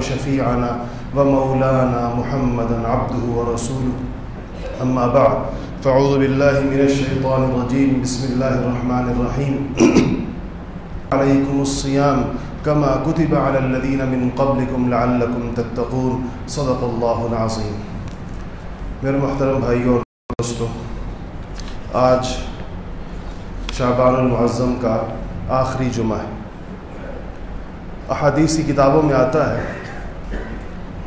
وشفيعنا ومولانا محمدا عبده ورسوله. أما بعد، فأعوذ بالله من الشيطان الرجيم. بسم الله الرحمن الرحيم. عليكم الصيام كما كتب على الذين من قبلكم لعلكم تتقون. صدق الله العظيم. میرے محترم بھائیوں اور دوستوں آج شعبان المعظم کا آخری جمعہ ہے۔ احادیث کی کتابوں میں آتا ہے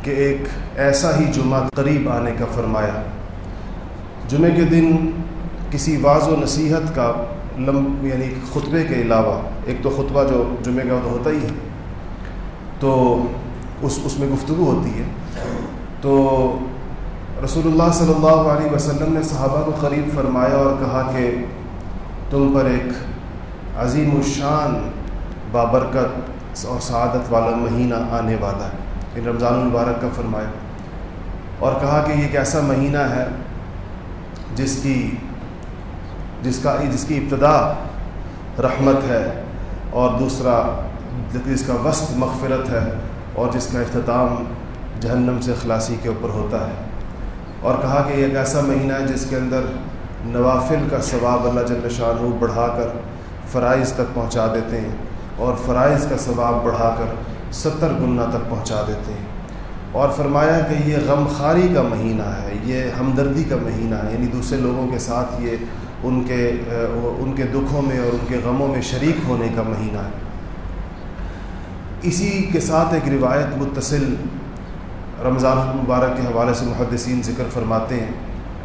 کہ ایک ایسا ہی جمعہ قریب آنے کا فرمایا۔ جمعے کے دن کسی واض و نصیحت کا لم یعنی خطبے کے علاوہ، ایک تو خطبہ جو جمعے کا تو ہوتا ہی ہے، تو اس اس میں گفتگو ہوتی ہے۔ تو رسول اللہ صلی اللہ علیہ وسلم نے صحابہ کو قریب فرمایا اور کہا کہ تم پر ایک عظیم الشان، بابرکت اور سعادت والا مہینہ آنے والا ہے۔ ان رمضان المبارک کا فرمایا اور کہا کہ یہ ایک ایسا مہینہ ہے جس کی جس کا جس کی ابتدا رحمت ہے اور دوسرا جس کا وسط مغفرت ہے اور جس کا اختتام جہنم سے خلاصی کے اوپر ہوتا ہے اور کہا کہ یہ ایک ایسا مہینہ ہے جس کے اندر نوافل کا ثواب اللہ جل شاہ بڑھا کر فرائض تک پہنچا دیتے ہیں اور فرائض کا ثواب بڑھا کر ستر گنا تک پہنچا دیتے ہیں۔ اور فرمایا کہ یہ غم خاری کا مہینہ ہے، یہ ہمدردی کا مہینہ ہے۔ یعنی دوسرے لوگوں کے ساتھ یہ ان کے ان کے دکھوں میں اور ان کے غموں میں شریک ہونے کا مہینہ ہے۔ اسی کے ساتھ ایک روایت متصل رمضان المبارک کے حوالے سے محدثین ذکر فرماتے ہیں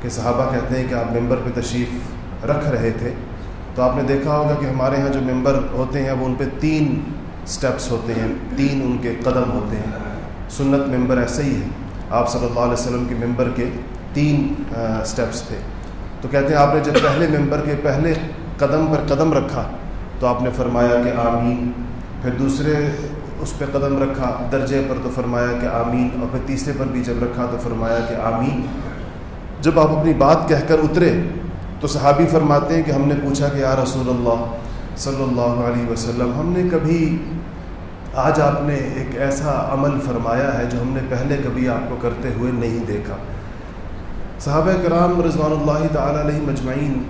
کہ صحابہ کہتے ہیں کہ آپ ممبر پہ تشریف رکھ رہے تھے۔ تو آپ نے دیکھا ہوگا کہ ہمارے ہاں جو ممبر ہوتے ہیں، وہ ان پہ تین سٹیپس ہوتے ہیں، تین ان کے قدم ہوتے ہیں۔ سنت ممبر ایسے ہی ہے۔ آپ صلی اللہ علیہ وسلم کے ممبر کے تین سٹیپس تھے۔ تو کہتے ہیں، آپ نے جب پہلے ممبر کے پہلے قدم پر قدم رکھا، تو آپ نے فرمایا کہ آمین۔ پھر دوسرے اس پہ قدم رکھا، درجے پر تو فرمایا کہ آمین۔ اور پھر تیسرے پر بھی جب رکھا، تو فرمایا کہ آمین۔ جب آپ اپنی بات کہہ کر اترے، تو صحابی فرماتے ہیں کہ ہم نے پوچھا کہ یا رسول اللہ صلی اللہ علیہ وسلم، ہم نے کبھی آج آپ نے ایک ایسا عمل فرمایا ہے جو ہم نے پہلے کبھی آپ کو کرتے ہوئے نہیں دیکھا۔ صحابہ کرام رضوان اللہ تعالیٰ علیہ مجمعین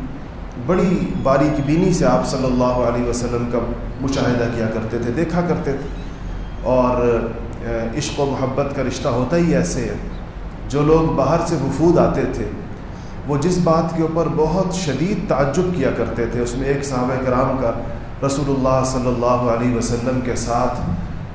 بڑی باریک بینی سے آپ صلی اللہ علیہ وسلم کا مشاہدہ کیا کرتے تھے، دیکھا کرتے تھے۔ اور عشق و محبت کا رشتہ ہوتا ہی ایسے ہے۔ جو لوگ باہر سے وفود آتے تھے، وہ جس بات کے اوپر بہت شدید تعجب کیا کرتے تھے، اس میں ایک صحابہ کرام کا رسول اللہ صلی اللہ علیہ وسلم کے ساتھ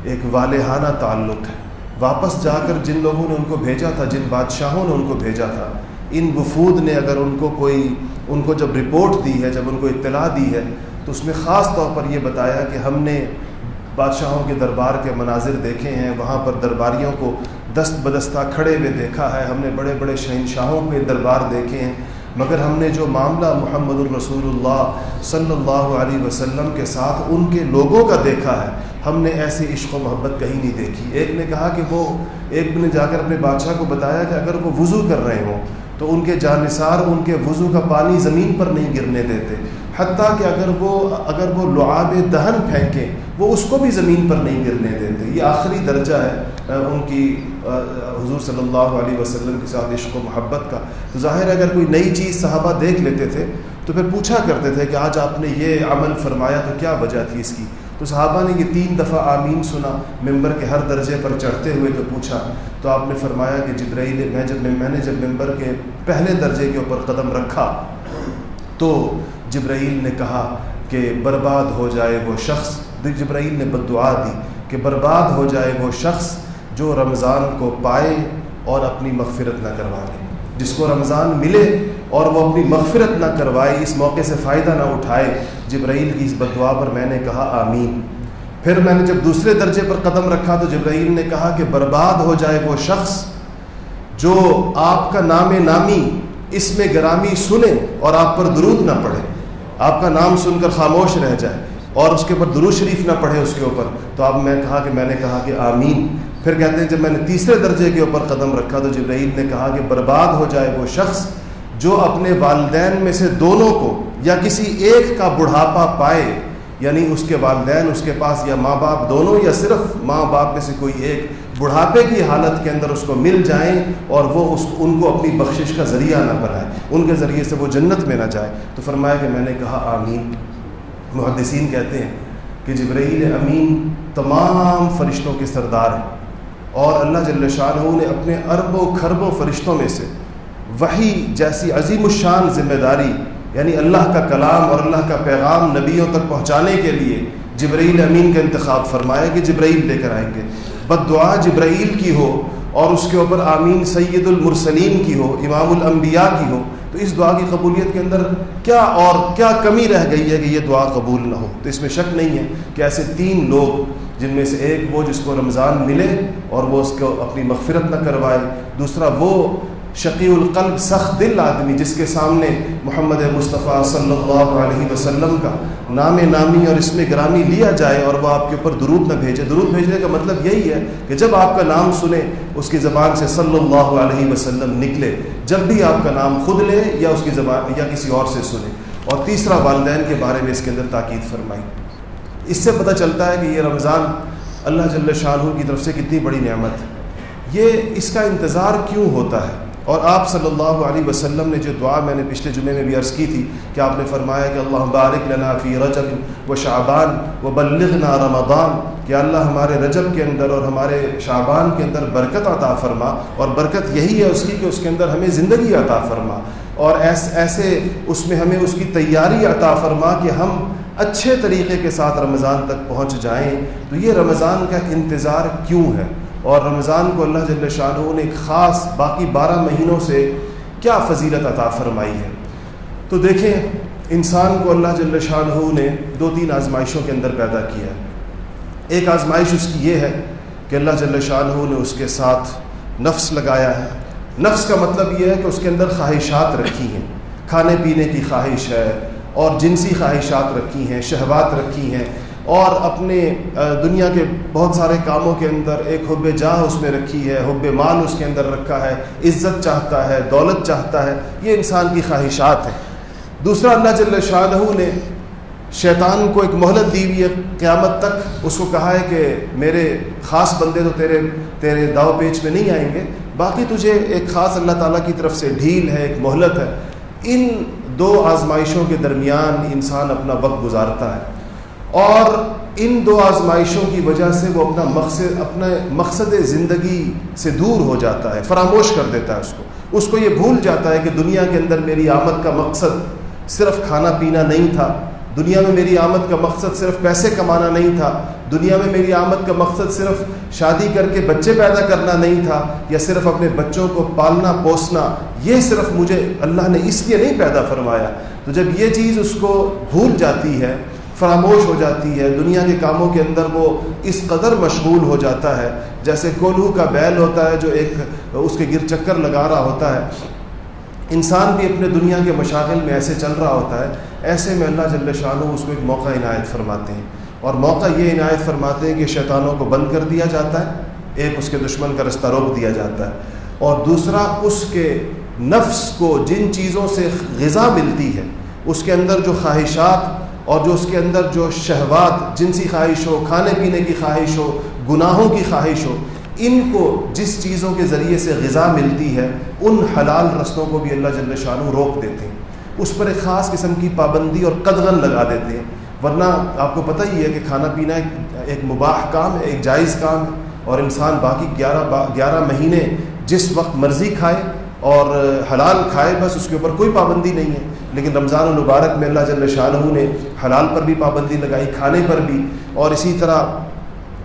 ایک والہانہ تعلق ہے۔ واپس جا کر جن لوگوں نے ان کو بھیجا تھا، جن بادشاہوں نے ان کو بھیجا تھا، ان وفود نے اگر ان کو کوئی، ان کو جب رپورٹ دی ہے، جب ان کو اطلاع دی ہے، تو اس میں خاص طور پر یہ بتایا کہ ہم نے بادشاہوں کے دربار کے مناظر دیکھے ہیں، وہاں پر درباریوں کو دست بدستہ کھڑے ہوئے دیکھا ہے، ہم نے بڑے بڑے شہنشاہوں کے دربار دیکھے ہیں۔ مگر ہم نے جو معاملہ محمد الرسول اللہ صلی اللہ علیہ وسلم کے ساتھ ان کے لوگوں کا دیکھا ہے، ہم نے ایسی عشق و محبت کہیں نہیں دیکھی۔ ایک نے کہا کہ وہ، ایک نے جا کر اپنے بادشاہ کو بتایا کہ اگر وہ وضو کر رہے ہوں تو ان کے جانصار ان کے وضو کا پانی زمین پر نہیں گرنے دیتے۔ حتیٰ کہ اگر وہ اگر وہ لعاب دہن پھینکیں وہ اس کو بھی زمین پر نہیں گرنے دیتے۔ یہ آخری درجہ ہے ان کی حضور صلی اللہ علیہ وسلم کے ساتھ عشق و محبت کا۔ تو ظاہر ہے، اگر کوئی نئی چیز صحابہ دیکھ لیتے تھے، تو پھر پوچھا کرتے تھے کہ آج آپ نے یہ عمل فرمایا تو کیا وجہ تھی اس کی؟ تو صحابہ نے یہ تین دفعہ آمین سنا، ممبر کے ہر درجے پر چڑھتے ہوئے تو پوچھا۔ تو آپ نے فرمایا کہ جبرائیل، میں جب، میں نے جب ممبر کے پہلے درجے کے اوپر قدم رکھا، تو جبرائیل نے کہا کہ برباد ہو جائے وہ شخص۔ جبرائیل نے بد دعا دی کہ برباد ہو جائے وہ شخص جو رمضان کو پائے اور اپنی مغفرت نہ کروا لے جس کو رمضان ملے اور وہ اپنی مغفرت نہ کروائے، اس موقع سے فائدہ نہ اٹھائے۔ جبرائیل کی اس بدعا پر میں نے کہا، آمین۔ پھر میں نے جب دوسرے درجے پر قدم رکھا تو جبرائیل نے کہا کہ برباد ہو جائے وہ شخص جو آپ کا نام نامی، اس میں گرامی سنے اور آپ پر درود نہ پڑھے آپ کا نام سن کر خاموش رہ جائے۔ اور اس کے اوپر درود شریف نہ پڑھے اس کے اوپر، تو اب میں کہا کہ میں نے کہا کہ آمین۔ پھر کہتے ہیں جب میں نے تیسرے درجے کے اوپر قدم رکھا تو جبرائیل نے کہا کہ برباد ہو جائے وہ شخص جو اپنے والدین میں سے دونوں کو یا کسی ایک کا بڑھاپا پائے یعنی اس کے والدین، اس کے پاس یا ماں باپ دونوں یا صرف ماں باپ میں سے کوئی ایک بڑھاپے کی حالت کے اندر اس کو مل جائیں اور وہ اس، ان کو اپنی بخشش کا ذریعہ نہ بنائے، ان کے ذریعے سے وہ جنت میں نہ جائے۔ تو فرمایا کہ میں نے کہا آمین۔ محدثین کہتے ہیں کہ جبرائیل امین تمام فرشتوں کے سردار ہیں اور اللہ جل شاہ نے اپنے اربوں کھربوں فرشتوں میں سے وہی جیسی عظیم الشان ذمہ داری یعنی اللہ کا کلام اور اللہ کا پیغام نبیوں تک پہنچانے کے لیے جبرائیل امین کا انتخاب فرمایا کہ جبرائیل لے کر آئیں گے۔ بد دعا جبرائیل کی ہو اور اس کے اوپر آمین سید المرسلین کی ہو، امام الانبیاء کی ہو، تو اس دعا کی قبولیت کے اندر کیا اور کیا کمی رہ گئی ہے کہ یہ دعا قبول نہ ہو؟ تو اس میں شک نہیں ہے کہ ایسے تین لوگ جن میں سے ایک وہ جس کو رمضان ملے اور وہ اس کو اپنی مغفرت نہ کروائے، دوسرا وہ شقی القلب سخت دل آدمی جس کے سامنے محمد مصطفیٰ صلی اللہ علیہ وسلم کا نام نامی اور اس میں گرامی لیا جائے اور وہ آپ کے اوپر درود نہ بھیجے۔ درود بھیجنے کا مطلب یہی ہے کہ جب آپ کا نام سنے، اس کی زبان سے صلی اللہ علیہ وسلم نکلے۔ جب بھی آپ کا نام خود لے یا اس کی زبان یا کسی اور سے سنے۔ اور تیسرا والدین کے بارے میں اس کے اندر تاکید فرمائی اس سے پتہ چلتا ہے کہ یہ رمضان اللہ جل شاہ کی طرف سے کتنی بڑی نعمت ہے۔ یہ اس کا انتظار کیوں ہوتا ہے؟ اور آپ صلی اللہ علیہ وسلم نے جو دعا میں نے پچھلے جمعے میں بھی عرض کی تھی کہ آپ نے فرمایا کہ اللہ بارک لنا فی رجب و شعبان و بلغنا رمضان، کہ اللہ ہمارے رجب کے اندر اور ہمارے شعبان کے اندر برکت عطا فرما، اور برکت یہی ہے اس کی کہ اس کے اندر ہمیں زندگی عطا فرما، اور ایسے اس میں ہمیں اس کی تیاری عطا فرما کہ ہم اچھے طریقے کے ساتھ رمضان تک پہنچ جائیں۔ تو یہ رمضان کا انتظار کیوں ہے؟ اور رمضان کو اللہ جل شاہ نے ایک خاص باقی بارہ مہینوں سے کیا فضیلت عطا فرمائی ہے؟ تو دیکھیں، انسان کو اللہ جل شاہ نے دو تین آزمائشوں کے اندر پیدا کیا ہے۔ ایک آزمائش اس کی یہ ہے کہ اللہ جل شاہ نے اس کے ساتھ نفس لگایا ہے۔ نفس کا مطلب یہ ہے کہ اس کے اندر خواہشات رکھی ہیں۔ کھانے پینے کی خواہش ہے اور جنسی خواہشات رکھی ہیں، شہوات رکھی ہیں۔ اور اپنے دنیا کے بہت سارے کاموں کے اندر ایک حب جاہ اس میں رکھی ہے، حب مال اس کے اندر رکھا ہے، عزت چاہتا ہے، دولت چاہتا ہے، یہ انسان کی خواہشات ہیں۔ دوسرا، اللہ جل شاہ نے شیطان کو ایک مہلت دی ہوئی ہے قیامت تک۔ اس کو کہا ہے کہ میرے خاص بندے تو تیرے تیرے داؤ پیچ میں نہیں آئیں گے، باقی تجھے ایک خاص اللہ تعالیٰ کی طرف سے ڈھیل ہے، ایک مہلت ہے۔ ان دو آزمائشوں کے درمیان انسان اپنا وقت گزارتا ہے۔ اور ان دو آزمائشوں کی وجہ سے وہ اپنا مقصد، اپنے مقصد زندگی سے دور ہو جاتا ہے، فراموش کر دیتا ہے اس کو۔ اس کو یہ بھول جاتا ہے کہ دنیا کے اندر میری آمد کا مقصد صرف کھانا پینا نہیں تھا۔ دنیا میں میری آمد کا مقصد صرف پیسے کمانا نہیں تھا۔ دنیا میں میری آمد کا مقصد صرف شادی کر کے بچے پیدا کرنا نہیں تھا یا صرف اپنے بچوں کو پالنا، پوسنا، یہ صرف مجھے اللہ نے اس لیے نہیں پیدا فرمایا۔ تو جب یہ چیز اس کو بھول جاتی ہے فراموش ہو جاتی ہے۔ دنیا کے کاموں کے اندر وہ اس قدر مشغول ہو جاتا ہے، جیسے کولو کا بیل ہوتا ہے جو ایک اس کے گر چکر لگا رہا ہوتا ہے۔ انسان بھی اپنے دنیا کے مشاغل میں ایسے چل رہا ہوتا ہے، ایسے میں اللہ جل شاہ اس کو ایک موقع عنایت فرماتے ہیں۔ اور موقع یہ عنایت فرماتے ہیں کہ شیطانوں کو بند کر دیا جاتا ہے، ایک اس کے دشمن کا رستہ روک دیا جاتا ہے۔ اور دوسرا، اس کے نفس کو جن چیزوں سے غذا ملتی ہے، اس کے اندر جو خواہشات اور جو اس کے اندر جو شہوات، جنسی خواہش ہو، کھانے پینے کی خواہش ہو، گناہوں کی خواہش ہو، ان کو جس چیزوں کے ذریعے سے غذا ملتی ہے، ان حلال رستوں کو بھی اللہ جل شاہ روک دیتے ہیں۔ اس پر ایک خاص قسم کی پابندی اور قدغن لگا دیتے ہیں۔ ورنہ آپ کو پتہ ہی ہے کہ کھانا پینا ایک مباح کام ہے، ایک جائز کام ہے اور انسان باقی گیارہ گیارہ مہینے جس وقت مرضی کھائے اور حلال کھائے بس اس کے اوپر کوئی پابندی نہیں ہے۔ لیکن رمضان المبارک میں اللہ جل شاہ نے حلال پر بھی پابندی لگائی، کھانے پر بھی۔ اور اسی طرح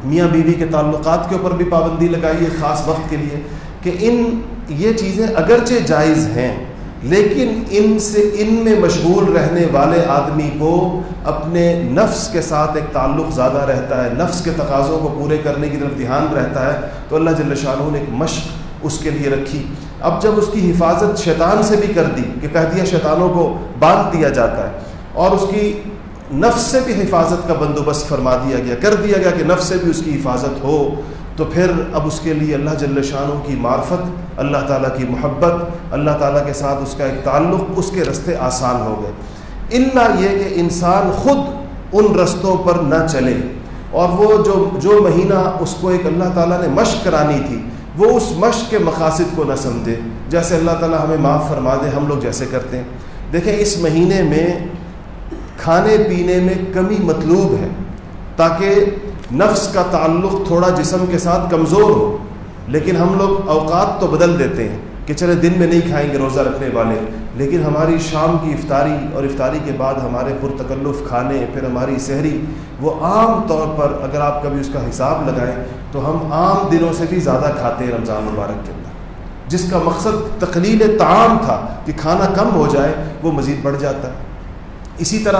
میاں بیوی کے تعلقات کے اوپر بھی پابندی لگائی ہے خاص وقت کے لیے کہ ان، یہ چیزیں اگرچہ جائز ہیں، لیکن ان سے، ان میں مشغول رہنے والے آدمی کو اپنے نفس کے ساتھ ایک تعلق زیادہ رہتا ہے، نفس کے تقاضوں کو پورے کرنے کی طرف دھیان رہتا ہے۔ تو اللہ جل شاہ نے ایک مشق اس کے لیے رکھی۔ اب جب اس کی حفاظت شیطان سے بھی کر دی کہ کہہ دیا شیطانوں کو باندھ دیا جاتا ہے اور اس کی نفس سے بھی حفاظت کا بندوبست فرما دیا گیا، کر دیا گیا کہ نفس سے بھی اس کی حفاظت ہو، تو پھر اب اس کے لیے اللہ جل شانوں کی معرفت، اللہ تعالیٰ کی محبت، اللہ تعالیٰ کے ساتھ اس کا ایک تعلق اس کے رستے آسان ہو گئے۔ اللہ یہ کہ انسان خود ان رستوں پر نہ چلے۔ اور وہ جو جو مہینہ اس کو ایک اللہ تعالیٰ نے مشق کرانی تھی وہ اس مشق کے مقاصد کو نہ سمجھے۔ جیسے اللہ تعالیٰ ہمیں معاف فرما دے، ہم لوگ جیسے کرتے ہیں۔ دیکھیں، اس مہینے میں کھانے پینے میں کمی مطلوب ہے تاکہ نفس کا تعلق تھوڑا جسم کے ساتھ کمزور ہو۔ لیکن ہم لوگ اوقات تو بدل دیتے ہیں کہ چلے، دن میں نہیں کھائیں گے روزہ رکھنے والے۔ لیکن ہماری شام کی افطاری اور افطاری کے بعد ہمارے پرتکلف کھانے، پھر ہماری سحری، وہ عام طور پر اگر آپ کبھی اس کا حساب لگائیں تو ہم عام دنوں سے بھی زیادہ کھاتے ہیں رمضان مبارک کے اندر۔ جس کا مقصد تقلیل تعام تھا کہ کھانا کم ہو جائے، وہ مزید بڑھ جاتا۔ ہے اسی طرح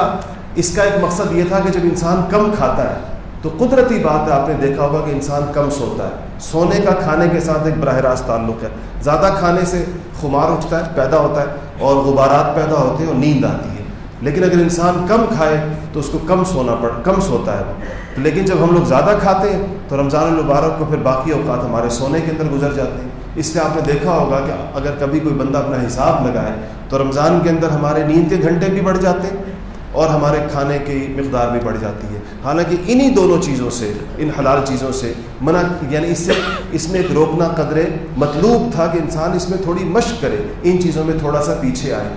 اس کا ایک مقصد یہ تھا کہ جب انسان کم کھاتا ہے، تو قدرتی بات ہے، آپ نے دیکھا ہوگا کہ انسان کم سوتا ہے۔ سونے کا کھانے کے ساتھ ایک براہ راست تعلق ہے۔ زیادہ کھانے سے خمار اٹھتا ہے، پیدا ہوتا ہے، اور غبارات پیدا ہوتے ہیں اور نیند آتی ہے۔ لیکن اگر انسان کم کھائے، تو اس کو کم سونا پڑ، کم سوتا ہے۔ وہ لیکن جب ہم لوگ زیادہ کھاتے ہیں تو رمضان المبارک کو پھر باقی اوقات ہمارے سونے کے اندر گزر جاتے ہیں۔ اس لیے آپ نے دیکھا ہوگا کہ اگر کبھی کوئی بندہ اپنا حساب لگائے تو رمضان کے اندر ہمارے نیند کے گھنٹے بھی بڑھ جاتے ہیں اور ہمارے کھانے کی مقدار بھی بڑھ جاتی ہے۔ حالانکہ انہی دونوں چیزوں سے، ان حلال چیزوں سے منع یعنی اس سے، اس میں ایک روکنا قدرے مطلوب تھا کہ انسان اس میں تھوڑی مشق کرے۔ ان چیزوں میں تھوڑا سا پیچھے آئے۔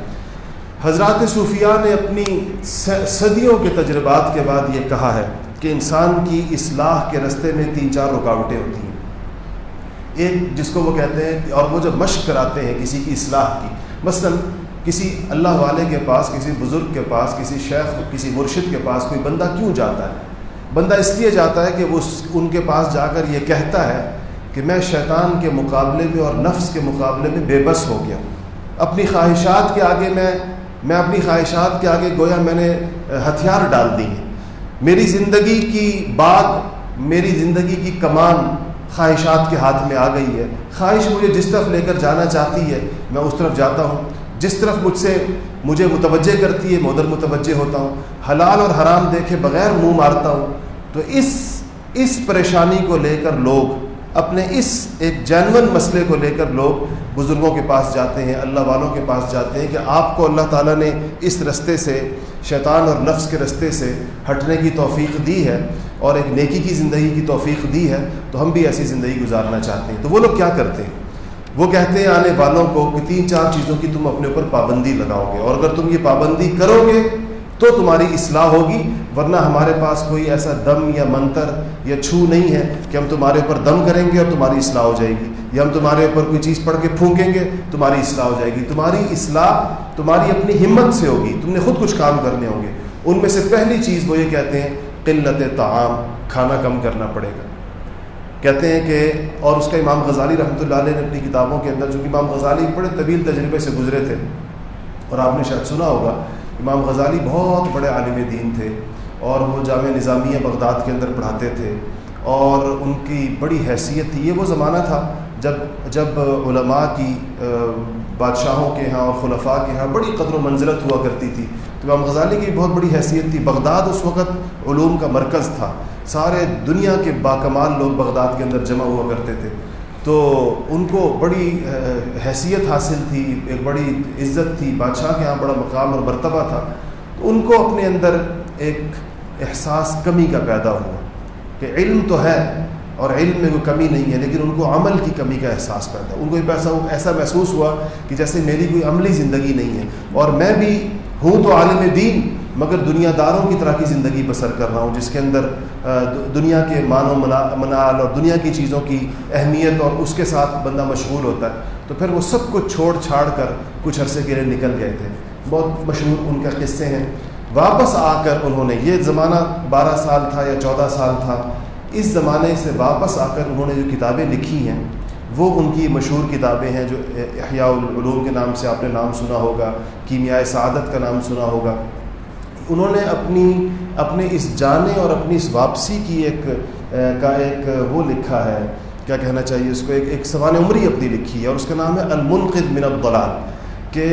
حضرات صوفیہ نے اپنی صدیوں کے تجربات کے بعد یہ کہا ہے کہ انسان کی اصلاح کے رستے میں تین چار رکاوٹیں ہوتی ہیں۔ ایک جس کو وہ کہتے ہیں اور وہ جب مشق کراتے ہیں کسی کی اصلاح کی۔ مثلاً کسی اللہ والے کے پاس، کسی بزرگ کے پاس، کسی شیخ، کسی مرشد کے پاس کوئی بندہ کیوں جاتا ہے؟ بندہ اس لیے جاتا ہے کہ وہ ان کے پاس جا کر یہ کہتا ہے کہ میں شیطان کے مقابلے میں اور نفس کے مقابلے میں بے بس ہو گیا۔ اپنی خواہشات کے آگے میں میں اپنی خواہشات کے آگے گویا میں نے ہتھیار ڈال دی ہیں۔ میری زندگی کی بات، میری زندگی کی کمان خواہشات کے ہاتھ میں آ گئی ہے۔ خواہش مجھے جس طرف لے کر جانا چاہتی ہے، میں اس طرف جاتا ہوں۔ جس طرف مجھ سے، مجھے متوجہ کرتی ہے میں ادھر متوجہ ہوتا ہوں۔ حلال اور حرام دیکھے بغیر منہ مارتا ہوں۔ تو اس اس پریشانی کو لے کر لوگ اپنے اس ایک جینون مسئلے کو لے کر لوگ بزرگوں کے پاس جاتے ہیں، اللہ والوں کے پاس جاتے ہیں کہ آپ کو اللہ تعالیٰ نے اس رستے سے، شیطان اور نفس کے رستے سے ہٹنے کی توفیق دی ہے اور ایک نیکی کی زندگی کی توفیق دی ہے، تو ہم بھی ایسی زندگی گزارنا چاہتے ہیں۔ تو وہ لوگ کیا کرتے ہیں؟ وہ کہتے ہیں، آنے والوں کو کہ تین چار چیزوں کی تم اپنے اوپر پابندی لگاؤ گے اور اگر تم یہ پابندی کرو گے تو تمہاری اصلاح ہوگی، ورنہ ہمارے پاس کوئی ایسا دم یا منتر یا چھو نہیں ہے کہ ہم تمہارے اوپر دم کریں گے اور تمہاری اصلاح ہو جائے گی۔ یا ہم تمہارے اوپر کوئی چیز پڑھ کے پھونکیں گے، تمہاری اصلاح ہو جائے گی۔ تمہاری اصلاح تمہاری اپنی ہمت سے ہوگی۔ تم نے خود کچھ کام کرنے ہوں گے۔ ان میں سے پہلی چیز وہ یہ کہتے ہیں، قلت تعام کھانا کم کرنا پڑے گا۔ کہتے ہیں کہ، اور اس کا امام غزالی رحمۃ اللہ علیہ نے اپنی کتابوں کے اندر چونکہ امام غزالی بڑے طویل تجربے سے گزرے تھے، اور آپ نے شاید سنا ہوگا امام غزالی بہت بڑے عالم دین تھے اور وہ جامع نظامیہ بغداد کے اندر پڑھاتے تھے اور ان کی بڑی حیثیت تھی، یہ وہ زمانہ تھا جب جب علماء کی بادشاہوں کے ہاں اور خلفاء کے ہاں بڑی قدر و منزلت ہوا کرتی تھی۔ تو امام غزالی کی بہت بڑی حیثیت تھی۔ بغداد اس وقت علوم کا مرکز تھا۔ سارے دنیا کے باکمال لوگ بغداد کے اندر جمع ہوا کرتے تھے۔ تو ان کو بڑی حیثیت حاصل تھی، ایک بڑی عزت تھی، بادشاہ کے یہاں بڑا مقام اور مرتبہ تھا۔ تو ان کو اپنے اندر ایک احساس کمی کا پیدا ہوا کہ علم تو ہے اور علم میں کوئی کمی نہیں ہے، لیکن ان کو عمل کی کمی کا احساس پیدا ان کو ایک ایسا ایسا محسوس ہوا کہ جیسے میری کوئی عملی زندگی نہیں ہے۔ اور میں بھی ہوں تو عالم دین مگر دنیا داروں کی طرح کی زندگی بسر کر رہا ہوں، جس کے اندر دنیا کے مان و منال اور دنیا کی چیزوں کی اہمیت اور اس کے ساتھ بندہ مشغول ہوتا ہے، تو پھر وہ سب کچھ چھوڑ چھاڑ کر کچھ عرصے کے لیے نکل گئے تھے۔ بہت مشہور ان کے قصے ہیں۔ واپس آ کر انہوں نے، یہ زمانہ بارہ سال تھا یا چودہ سال تھا، اس زمانے سے واپس آ کر انہوں نے جو کتابیں لکھی ہیں، وہ ان کی مشہور کتابیں ہیں جو احیاء العلوم کے نام سے آپ نے نام سنا ہوگا، کیمیائے سعادت کا نام سنا ہوگا۔ انہوں نے اپنی اپنے اس جانے اور اپنی اس واپسی کی ایک کا ایک، وہ لکھا ہے۔ کیا کہنا چاہیے؟ اس کو ایک ایک سوال عمری اپنی لکھی ہے اور اس کا نام ہے المنقد من الضلال، کہ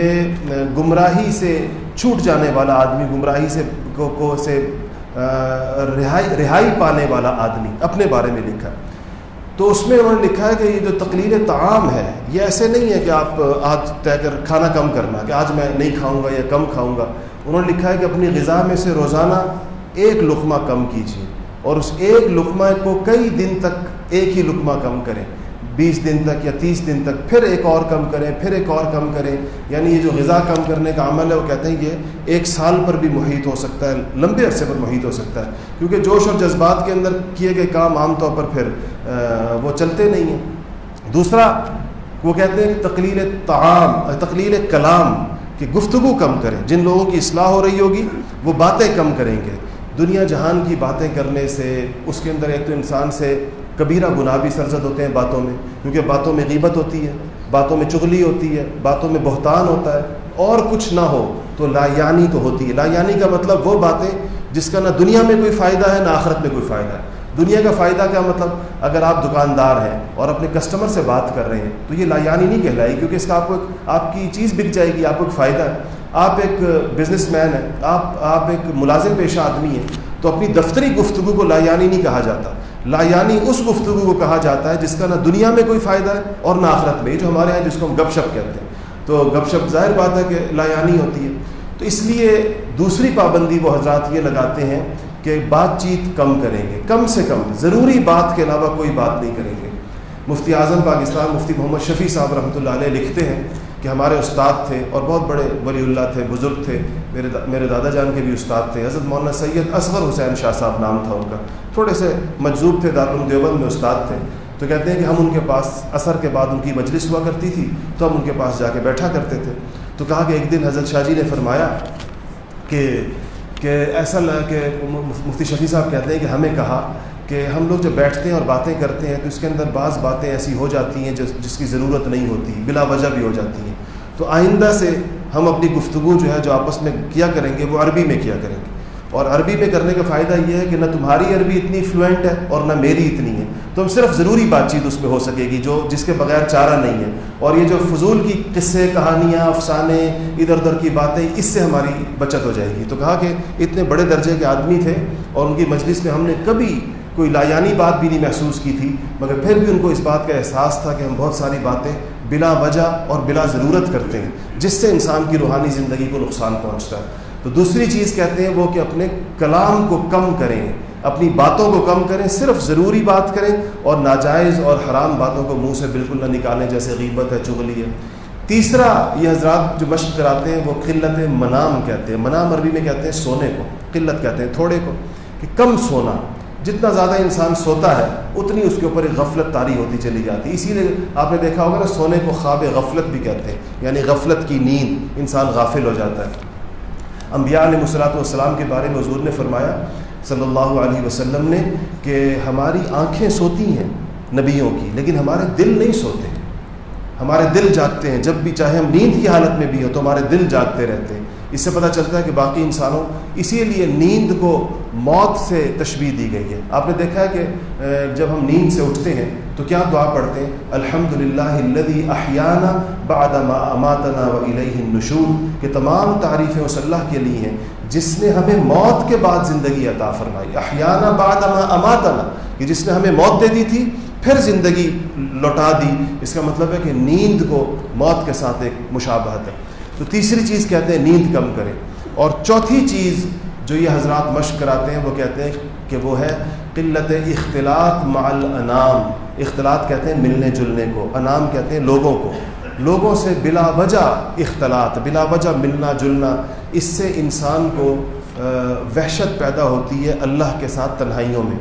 گمراہی سے چھوٹ جانے والا آدمی، گمراہی سے، کو کو سے رہائی رہائی پانے والا آدمی، اپنے بارے میں لکھا۔ تو اس میں انہوں نے لکھا ہے کہ یہ جو تقلیل تعام ہے، یہ ایسے نہیں ہے کہ آپ، آج طے کر، کھانا کم کرنا، کہ آج میں نہیں کھاؤں گا یا کم کھاؤں گا۔ انہوں نے لکھا ہے کہ اپنی غذا میں سے روزانہ ایک لقمہ کم کیجیے اور اس ایک لقمہ کو کئی دن تک ایک ہی لقمہ کم کریں۔ بیس دن تک یا تیس دن تک پھر ایک اور کم کریں، پھر ایک اور کم کریں۔ یعنی یہ جو غذا کم کرنے کا عمل ہے، وہ کہتے ہیں یہ ایک سال پر بھی محیط ہو سکتا ہے، لمبے عرصے پر محیط ہو سکتا ہے۔ کیونکہ جوش اور جذبات کے اندر کیے گئے کام عام طور پر پھر وہ چلتے نہیں ہیں۔ دوسرا، وہ کہتے ہیں کہ تقلیل تعام تقلیل کلام۔ کہ گفتگو کم کریں۔ جن لوگوں کی اصلاح ہو رہی ہوگی، وہ باتیں کم کریں گے۔ دنیا جہان کی باتیں کرنے سے، اس کے اندر ایک تو انسان سے کبیرہ گناہ بھی سرزد ہوتے ہیں باتوں میں، کیونکہ باتوں میں غیبت ہوتی ہے، باتوں میں چغلی ہوتی ہے، باتوں میں بہتان ہوتا ہے۔ اور کچھ نہ ہو تو لا یعنی تو ہوتی ہے۔ لا یعنی کا مطلب وہ باتیں جس کا نہ دنیا میں کوئی فائدہ ہے، نہ آخرت میں کوئی فائدہ ہے۔ دنیا کا فائدہ کیا مطلب؟ اگر آپ دکاندار ہیں اور اپنے کسٹمر سے بات کر رہے ہیں، تو یہ لا یعنی نہیں کہلائے کیونکہ اس کا آپ کو آپ کی چیز بک جائے گی، آپ کو ایک فائدہ ہے۔ آپ ایک بزنس مین ہیں، آپ آپ ایک ملازم پیشہ آدمی ہیں، تو اپنی دفتری گفتگو کو لا یعنی نہیں کہا جاتا۔ لا یعنی اس گفتگو کو کہا جاتا ہے جس کا نہ دنیا میں کوئی فائدہ ہے اور نہ آخرت میں جو ہمارے یہاں جس کو ہم گپ شپ کہتے ہیں۔ تو گپ شپ ظاہر بات ہے کہ لا یعنی ہوتی ہے۔ تو اس لیے دوسری پابندی وہ حضرات یہ لگاتے ہیں کہ بات چیت کم کریں گے، کم سے کم، ضروری بات کے علاوہ کوئی بات نہیں کریں گے۔ مفتی اعظم پاکستان، مفتی محمد شفیع صاحب رحمۃ اللہ علیہ لکھتے ہیں کہ ہمارے استاد تھے اور بہت بڑے ولی اللہ تھے، بزرگ تھے۔ میرے دا، میرے دادا جان کے بھی استاد تھے، حضرت مولانا سید اصغر حسین شاہ صاحب نام تھا ان کا۔ تھوڑے سے مجذوب تھے، دارالعلوم دیوبند میں استاد تھے۔ تو کہتے ہیں کہ ہم ان کے پاس اثر کے بعد ان کی مجلس ہوا کرتی تھی، تو ہم ان کے پاس جا کے بیٹھا کرتے تھے۔ تو کہا کہ ایک دن حضرت شاہ جی نے فرمایا کہ کہ ایسا کہ مفتی شفیع صاحب کہتے ہیں کہ ہمیں کہا کہ ہم لوگ جب بیٹھتے ہیں اور باتیں کرتے ہیں تو اس کے اندر بعض باتیں ایسی ہو جاتی ہیں جس جس کی ضرورت نہیں ہوتی، بلا وجہ بھی ہو جاتی ہیں۔ تو آئندہ سے ہم اپنی گفتگو جو ہے جو آپس میں کیا کریں گے، وہ عربی میں کیا کریں گے۔ اور عربی میں کرنے کا فائدہ یہ ہے کہ نہ تمہاری عربی اتنی فلوئنٹ ہے اور نہ میری اتنی ہے۔ تو ہم صرف ضروری بات چیت اس میں ہو سکے گی جو جس کے بغیر چارہ نہیں ہے۔ اور یہ جو فضول کی قصے، کہانیاں، افسانے، ادھر ادھر کی باتیں، اس سے ہماری بچت ہو جائے گی۔ تو کہا کہ اتنے بڑے درجے کے آدمی تھے اور ان کی مجلس میں ہم نے کبھی کوئی لایانی بات بھی نہیں محسوس کی تھی، مگر پھر بھی ان کو اس بات کا احساس تھا کہ ہم بہت ساری باتیں بلا وجہ اور بلا ضرورت کرتے ہیں، جس سے انسان کی روحانی زندگی کو نقصان پہنچتا ہے۔ تو دوسری چیز کہتے ہیں وہ کہ اپنے کلام کو کم کریں۔ اپنی باتوں کو کم کریں، صرف ضروری بات کریں اور ناجائز اور حرام باتوں کو منہ سے بالکل نہ نکالیں جیسے غیبت ہے، چغلی ہے۔ تیسرا، یہ حضرات جو مشق کراتے ہیں، وہ قلت منام کہتے ہیں۔ منام عربی میں کہتے ہیں سونے کو، قلت کہتے ہیں، تھوڑے کو، کہ کم سونا۔ جتنا زیادہ انسان سوتا ہے، اتنی اس کے اوپر ایک غفلت تاری ہوتی چلی جاتی ہے۔ اسی لیے آپ نے دیکھا ہوگا نا، سونے کو خواب غفلت بھی کہتے ہیں۔ یعنی غفلت کی نیند، انسان غافل ہو جاتا ہے۔ انبیاء علیہ مثلاۃ والسلام کے بارے میں حضور نے فرمایا صلی اللہ علیہ وسلم نے کہ ہماری آنکھیں سوتی ہیں نبیوں کی، لیکن ہمارے دل نہیں سوتے۔ ہمارے دل جاگتے ہیں۔ جب بھی چاہے ہم نیند کی حالت میں بھی ہو تو ہمارے دل جاگتے رہتے ہیں۔ اس سے پتہ چلتا ہے کہ باقی انسانوں اسی لیے نیند کو موت سے تشبیح دی گئی ہے۔ آپ نے دیکھا ہے کہ جب ہم نیند سے اٹھتے ہیں تو کیا دعا پڑھتے ہیں؟ الحمد للہ احیانہ بعد اماتنا و النشور، کہ تمام تعریفیں اس اللہ کے لیے ہیں۔ جس نے ہمیں موت کے بعد زندگی عطا فرمائی. احیانہ بعد اماتنا. کہ جس نے ہمیں موت دے دی تھی، پھر زندگی لوٹا دی. اس کا مطلب ہے کہ نیند کو موت کے ساتھ ایک مشابہت ہے. تو تیسری چیز کہتے ہیں نیند کم کریں. اور چوتھی چیز جو یہ حضرات مشق کراتے ہیں، وہ کہتے ہیں کہ وہ ہے قلت اختلاط مال انعام اختلاط کہتے ہیں ملنے جلنے کو انعام کہتے ہیں لوگوں کو. لوگوں سے بلا وجہ اختلاط، بلا وجہ ملنا جلنا، اس سے انسان کو وحشت پیدا ہوتی ہے اللہ کے ساتھ تنہائیوں میں۔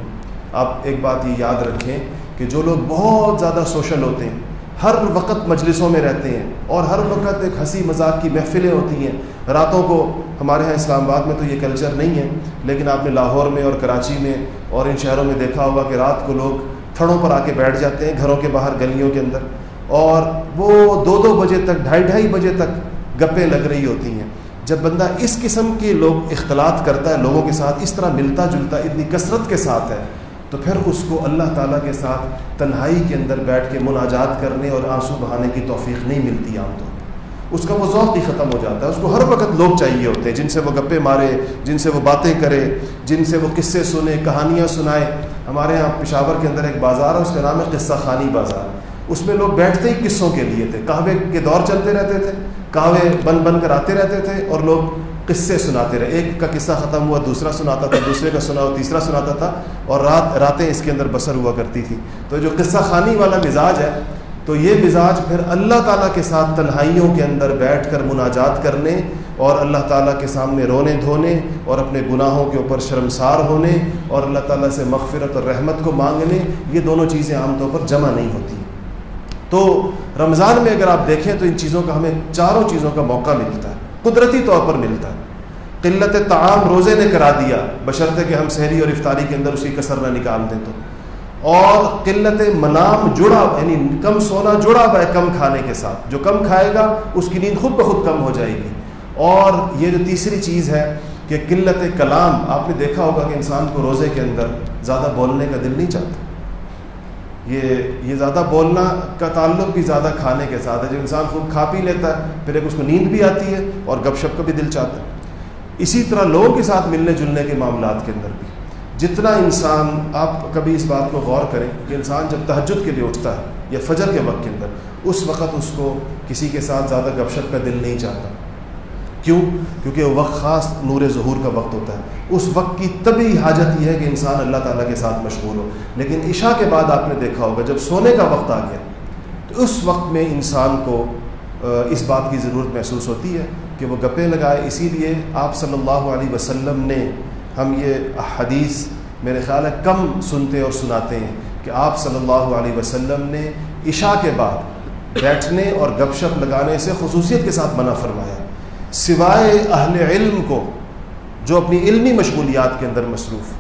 آپ ایک بات یہ یاد رکھیں کہ جو لوگ بہت زیادہ سوشل ہوتے ہیں، ہر وقت مجلسوں میں رہتے ہیں اور ہر وقت ایک ہنسی مذاق کی محفلیں ہوتی ہیں۔ راتوں کو ہمارے یہاں اسلام آباد میں تو یہ کلچر نہیں ہے، لیکن آپ نے لاہور میں اور کراچی میں اور ان شہروں میں دیکھا ہوگا کہ رات کو لوگ تھڑوں پر آ کے بیٹھ جاتے ہیں گھروں کے باہر گلیوں کے اندر۔ اور وہ دو دو بجے تک، ڈھائی ڈھائی بجے تک گپیں لگ رہی ہوتی ہیں۔ جب بندہ اس قسم کے لوگ اختلاط کرتا ہے، لوگوں کے ساتھ اس طرح ملتا جلتا، اتنی کثرت کے ساتھ ہے، تو پھر اس کو اللہ تعالیٰ کے ساتھ تنہائی کے اندر بیٹھ کے مناجات کرنے اور آنسو بہانے کی توفیق نہیں ملتی عام طور پر۔ اس کا وہ ذوق ہی ختم ہو جاتا ہے۔ اس کو ہر وقت لوگ چاہیے ہوتے ہیں، جن سے وہ گپے مارے، جن سے وہ باتیں کرے، جن سے وہ قصے سنے، کہانیاں سنائے۔ ہمارے یہاں پشاور کے اندر ایک بازار ہے، اس کا نام ہے قصہ خانی بازار۔ اس میں لوگ بیٹھتے ہی قصوں کے لیے تھے۔ کہوے کے دور چلتے رہتے تھے کہوے بن بن کر آتے رہتے تھے اور لوگ قصے سناتے رہے۔ ایک کا قصہ ختم ہوا، دوسرا سناتا تھا، دوسرے کا سنا ہوا تیسرا سناتا تھا اور رات، راتیں اس کے اندر بسر ہوا کرتی تھی۔ تو جو قصہ خانی والا مزاج ہے، تو یہ مزاج پھر اللہ تعالیٰ کے ساتھ تنہائیوں کے اندر بیٹھ کر مناجات کرنے اور اللہ تعالیٰ کے سامنے رونے دھونے اور اپنے گناہوں کے اوپر شرمسار ہونے اور اللہ تعالیٰ سے مغفرت اور رحمت کو مانگنے، یہ دونوں چیزیں عام طور پر جمع نہیں ہوتی۔ تو رمضان میں اگر آپ دیکھیں تو ان چیزوں کا ہمیں چاروں چیزوں کا موقع ملتا ہے، قدرتی طور پر ملتا ہے۔ قلت تعام روزے نے کرا دیا، بشرطے کہ ہم شہری اور افطاری کے اندر اسی کثر نہ نکال دیں تو۔ اور قلت منام جڑا یعنی کم سونا جڑا ہوا ہے کم کھانے کے ساتھ۔ جو کم کھائے گا، اس کی نیند خود بخود کم ہو جائے گی۔ اور یہ جو تیسری چیز ہے کہ قلت کلام، آپ نے دیکھا ہوگا کہ انسان کو روزے کے اندر زیادہ بولنے کا دل نہیں چاہتا۔ یہ یہ زیادہ بولنا کا تعلق بھی زیادہ کھانے کے ساتھ ہے۔ جب انسان خوب کھا پی لیتا ہے، پھر ایک اس کو نیند بھی آتی ہے اور گپ شپ کا بھی دل چاہتا ہے۔ اسی طرح لوگوں کے ساتھ ملنے جلنے کے معاملات کے اندر بھی۔ جتنا انسان، آپ کبھی اس بات کو غور کریں کہ انسان جب تہجد کے لیے اٹھتا ہے یا فجر کے وقت کے اندر، اس وقت اس کو کسی کے ساتھ زیادہ گپ شپ کا دل نہیں چاہتا۔ کیوں؟ کیونکہ وہ وقت خاص نور ظہور کا وقت ہوتا ہے۔ اس وقت کی طبی حاجت یہ ہے کہ انسان اللہ تعالیٰ کے ساتھ مشغول ہو۔ لیکن عشاء کے بعد آپ نے دیکھا ہوگا، جب سونے کا وقت آ گیا، تو اس وقت میں انسان کو اس بات کی ضرورت محسوس ہوتی ہے کہ وہ گپے لگائے۔ اسی لیے آپ صلی اللہ علیہ وسلم نے ہم یہ حدیث میرے خیال ہے کم سنتے اور سناتے ہیں کہ آپ صلی اللہ علیہ وسلم نے عشاء کے بعد بیٹھنے اور گپ شپ لگانے سے خصوصیت کے ساتھ منع فرمایا۔ سوائے اہل علم کو جو اپنی علمی مشغولیات کے اندر مصروف۔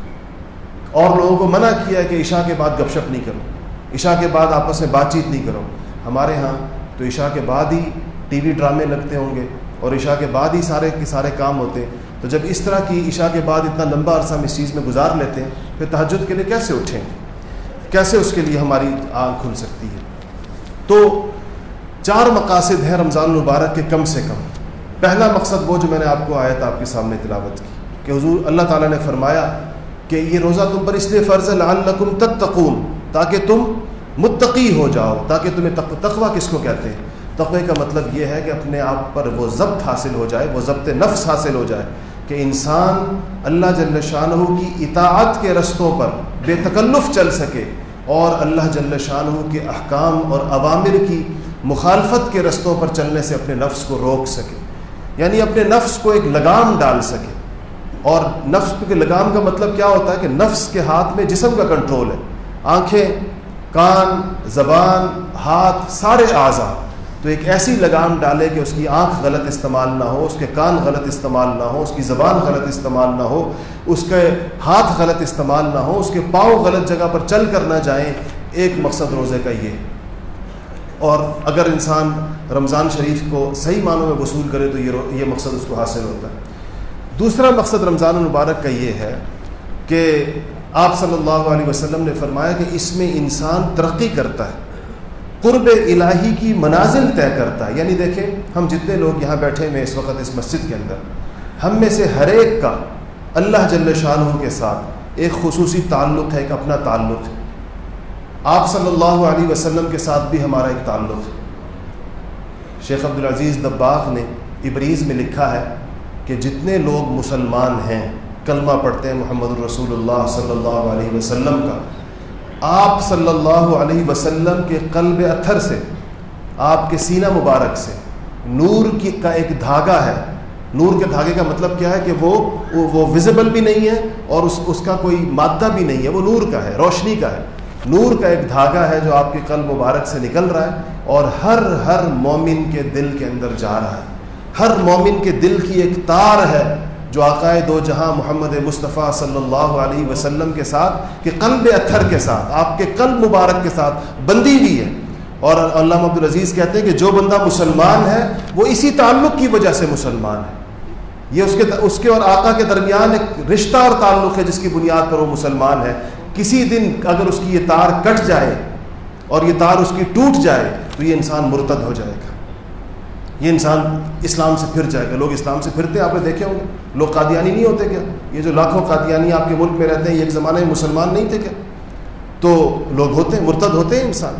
اور لوگوں کو منع کیا ہے کہ عشاء کے بعد گپ شپ نہیں کرو، عشاء کے بعد آپس میں بات چیت نہیں کرو۔ ہمارے ہاں تو عشاء کے بعد ہی ٹی وی ڈرامے لگتے ہوں گے اور عشاء کے بعد ہی سارے کے سارے کام ہوتے۔ ہیں تو جب اس طرح کی عشاء کے بعد اتنا لمبا عرصہ ہم اس چیز میں گزار لیتے ہیں، پھر تحجد کے لیے کیسے اٹھیں؟ کیسے اس کے لیے ہماری آنکھ کھل سکتی ہے؟ تو چار مقاصد ہیں رمضان المبارک کے کم سے کم۔ پہلا مقصد وہ جو میں نے آپ کو آیت آپ کے سامنے تلاوت کی کہ حضور اللہ تعالیٰ نے فرمایا کہ یہ روزہ تم پر اس لیے فرض ہے لعلکم تتقون، تاکہ تم متقی ہو جاؤ، تاکہ تمہیں تقوی کس کو کہتے ہیں؟ تقوی کا مطلب یہ ہے کہ اپنے آپ پر وہ ضبط حاصل ہو جائے، وہ ضبط نفس حاصل ہو جائے کہ انسان اللہ جل شاہ کی اطاعت کے رستوں پر بے تکلف چل سکے اور اللہ جل شاہ کے احکام اور عوامر کی مخالفت کے رستوں پر چلنے سے اپنے نفس کو روک سکے۔ یعنی اپنے نفس کو ایک لگام ڈال سکے۔ اور نفس کے لگام کا مطلب کیا ہوتا ہے کہ نفس کے ہاتھ میں جسم کا کنٹرول ہے۔ آنکھیں، کان، زبان، ہاتھ، سارے اعضا تو ایک ایسی لگام ڈالے کہ اس کی آنکھ غلط استعمال نہ ہو، اس کے کان غلط استعمال نہ ہو، اس کی زبان غلط استعمال نہ ہو، اس کے ہاتھ غلط استعمال نہ ہو، اس کے پاؤں غلط جگہ پر چل کر نہ جائیں۔ ایک مقصد روزے کا یہ۔ اور اگر انسان رمضان شریف کو صحیح معنوں میں وصول کرے تو یہ یہ مقصد اس کو حاصل ہوتا ہے۔ دوسرا مقصد رمضان المبارک کا یہ ہے کہ آپ صلی اللہ علیہ وسلم نے فرمایا کہ اس میں انسان ترقی کرتا ہے، قرب الہی کی منازل طے کرتا ہے۔ یعنی دیکھیں، ہم جتنے لوگ یہاں بیٹھے ہوئے اس وقت اس مسجد کے اندر، ہم میں سے ہر ایک کا اللہ جل شاہ کے ساتھ ایک خصوصی تعلق ہے، ایک اپنا تعلق ہے۔ آپ صلی اللہ علیہ وسلم کے ساتھ بھی ہمارا ایک تعلق ہے۔ شیخ عبدالعزیز دباغ نے ابریز میں لکھا ہے کہ جتنے لوگ مسلمان ہیں، کلمہ پڑھتے ہیں محمد الرسول اللہ صلی اللہ علیہ وسلم کا، آپ صلی اللہ علیہ وسلم کے قلب اتھر سے، آپ کے سینہ مبارک سے، نور کی کا ایک دھاگا ہے۔ نور کے دھاگے کا مطلب کیا ہے کہ وہ وہ وزبل بھی نہیں ہے اور اس اس کا کوئی مادہ بھی نہیں ہے، وہ نور کا ہے، روشنی کا ہے۔ نور کا ایک دھاگا ہے جو آپ کے قلب مبارک سے نکل رہا ہے اور ہر ہر مومن کے دل کے اندر جا رہا ہے۔ ہر مومن کے دل کی ایک تار ہے جو عقائد دو جہاں محمد مصطفیٰ صلی اللہ علیہ وسلم کے ساتھ، کہ قلب اتھر کے ساتھ، آپ کے قلب مبارک کے ساتھ بندی ہوئی ہے۔ اور علامہ عبدالعزیز کہتے ہیں کہ جو بندہ مسلمان ہے، وہ اسی تعلق کی وجہ سے مسلمان ہے۔ یہ اس کے اس کے اور آقا کے درمیان ایک رشتہ اور تعلق ہے جس کی بنیاد پر وہ مسلمان ہے۔ کسی دن اگر اس کی یہ تار کٹ جائے اور یہ تار اس کی ٹوٹ جائے تو یہ انسان مرتد ہو جائے گا۔ یہ انسان اسلام سے پھر جائے گا۔ لوگ اسلام سے پھرتے، آپ نے دیکھے ہوں گے۔ لوگ قادیانی نہیں ہوتے کیا؟ یہ جو لاکھوں قادیانی آپ کے ملک میں رہتے ہیں، یہ ایک زمانے میں مسلمان نہیں تھے کیا؟ تو لوگ ہوتے ہیں، مرتد ہوتے ہیں انسان۔